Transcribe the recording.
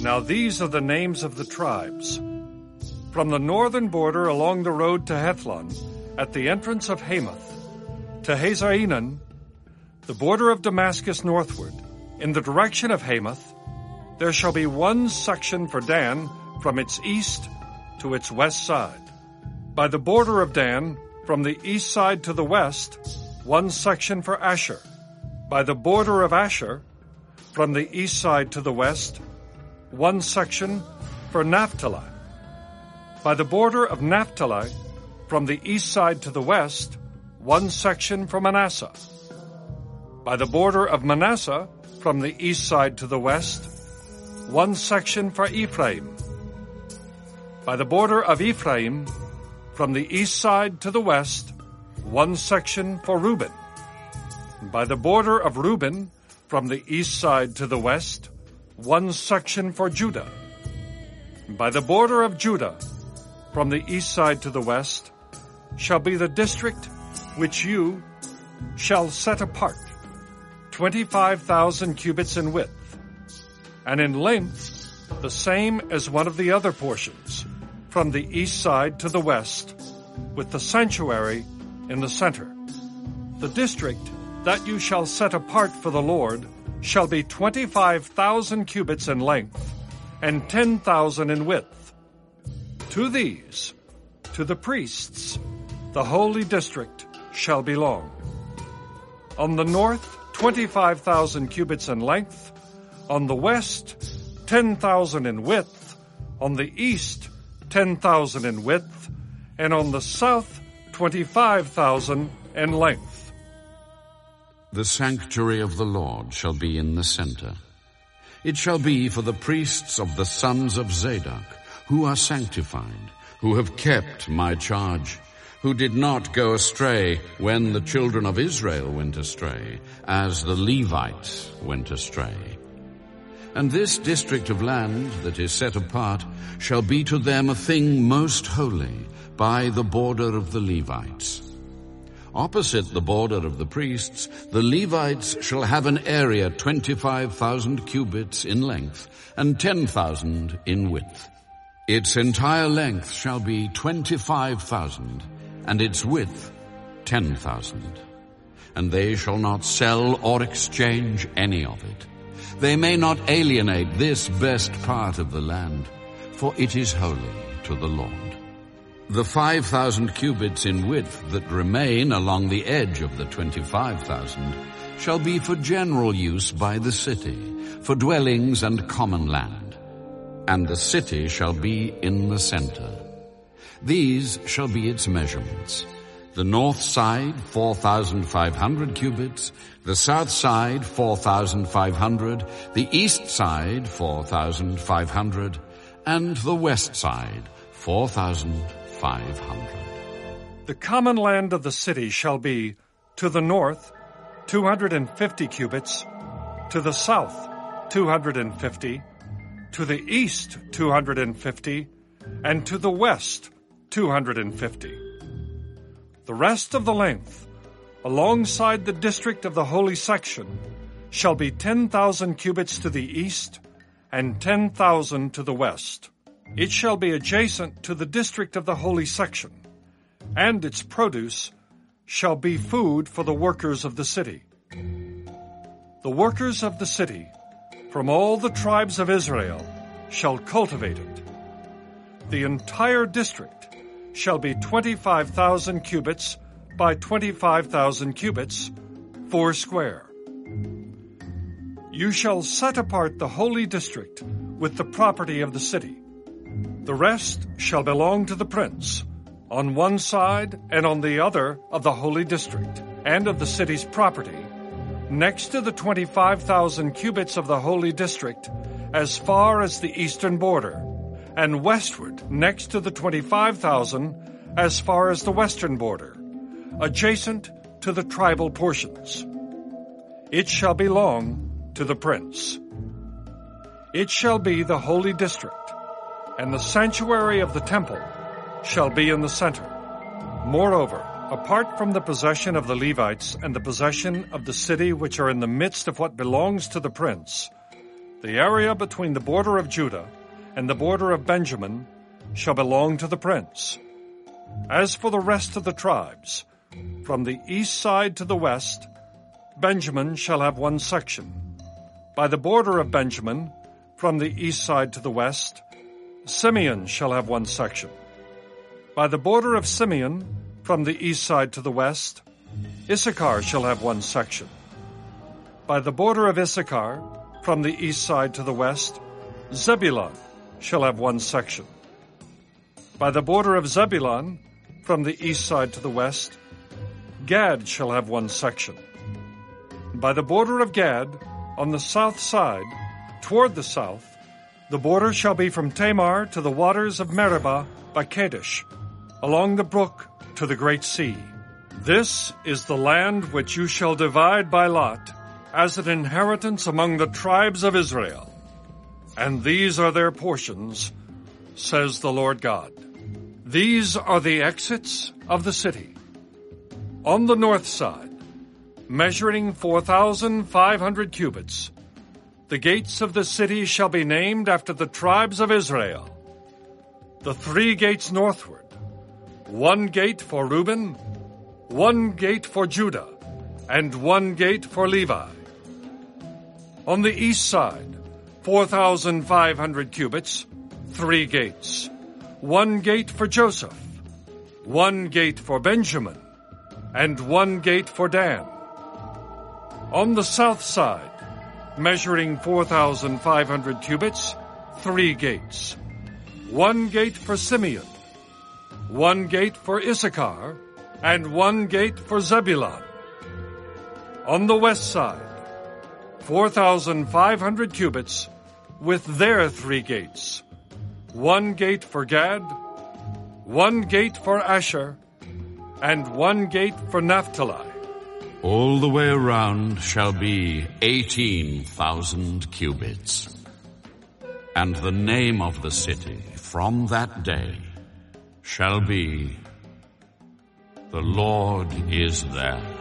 Now these are the names of the tribes. From the northern border along the road to Hethlon, at the entrance of Hamath, to Hazar-Enan, the border of Damascus northward, in the direction of Hamath, there shall be one section for Dan from its east to its west side. By the border of Dan, from the east side to the west, one section for Asher. By the border of Asher, from the east side to the west, one section for Naphtali. By the border of Naphtali, from the east side to the west, one section for Manasseh. By the border of Manasseh, from the east side to the west, one section for Ephraim. By the border of Ephraim, from the east side to the west, one section for Reuben. By the border of Reuben, from the east side to the west, one section for Judah. By the border of Judah, from the east side to the west, shall be the district which you shall set apart, 25,000 cubits in width, and in length the same as one of the other portions, from the east side to the west, with the sanctuary in the center. The district that you shall set apart for the Lord shall be 25,000 cubits in length and 10,000 in width. To these, to the priests, the holy district shall belong. On the north, 25,000 cubits in length on the west, 10,000 in width, on the east, 10,000 in width, and on the south, 25,000 in length. The sanctuary of the Lord shall be in the center. It shall be for the priests of the sons of Zadok, who are sanctified, who have kept my charge, who did not go astray when the children of Israel went astray, as the Levites went astray. And this district of land that is set apart shall be to them a thing most holy by the border of the Levites. Opposite the border of the priests, the Levites shall have an area 25,000 cubits in length and 10,000 in width. Its entire length shall be 25,000 and its width 10,000. And they shall not sell or exchange any of it. They may not alienate this best part of the land, for it is holy to the Lord. The 5,000 cubits in width that remain along the edge of the 25,000 shall be for general use by the city, for dwellings and common land. And the city shall be in the center. These shall be its measurements. The north side, 4,500 cubits, the south side, 4,500, the east side, 4,500, and the west side, 4,500. The common land of the city shall be to the north, 250 cubits, to the south, 250, to the east, 250, and to the west, 250. The rest of the length, alongside the district of the holy section, shall be 10,000 cubits to the east and 10,000 to the west. It shall be adjacent to the district of the holy section, and its produce shall be food for the workers of the city. The workers of the city from all the tribes of Israel shall cultivate it. The entire district shall be 25,000 cubits by 25,000 cubits, four square. You shall set apart the holy district with the property of the city. The rest shall belong to the prince, on one side and on the other of the holy district, and of the city's property, next to the 25,000 cubits of the holy district, as far as the eastern border and westward next to the 25,000 as far as the western border, adjacent to the tribal portions. It shall belong to the prince. It shall be the holy district, and the sanctuary of the temple shall be in the center. Moreover, apart from the possession of the Levites and the possession of the city which are in the midst of what belongs to the prince, The area between the border of Judah and the border of Benjamin shall belong to the prince. As for the rest of the tribes, from the east side to the west, Benjamin shall have one section. By the border of Benjamin, from the east side to the west, Simeon shall have one section. By the border of Simeon, from the east side to the west, Issachar shall have one section. By the border of Issachar, from the east side to the west, Zebulun shall have one section. By the border of Zebulun, from the east side to the west, Gad shall have one section. By the border of Gad, on the south side, toward the south, the border shall be from Tamar to the waters of Meribah by Kadesh, along the brook to the great sea. This is the land which you shall divide by lot as an inheritance among the tribes of Israel. And these are their portions, says the Lord God. These are the exits of the city. On the north side, measuring 4,500 cubits, the gates of the city shall be named after the tribes of Israel. The three gates northward, one gate for Reuben, one gate for Judah, and one gate for Levi. On the east side, 4,500 cubits, three gates, one gate for Joseph, one gate for Benjamin, and one gate for Dan. On the south side, measuring 4,500 cubits, three gates. One gate for Simeon, one gate for Issachar, and one gate for Zebulun. On the west side, 4,500 cubits with their three gates. One gate for Gad, one gate for Asher, and one gate for Naphtali. All the way around shall be 18,000 cubits. And the name of the city from that day shall be The Lord is there.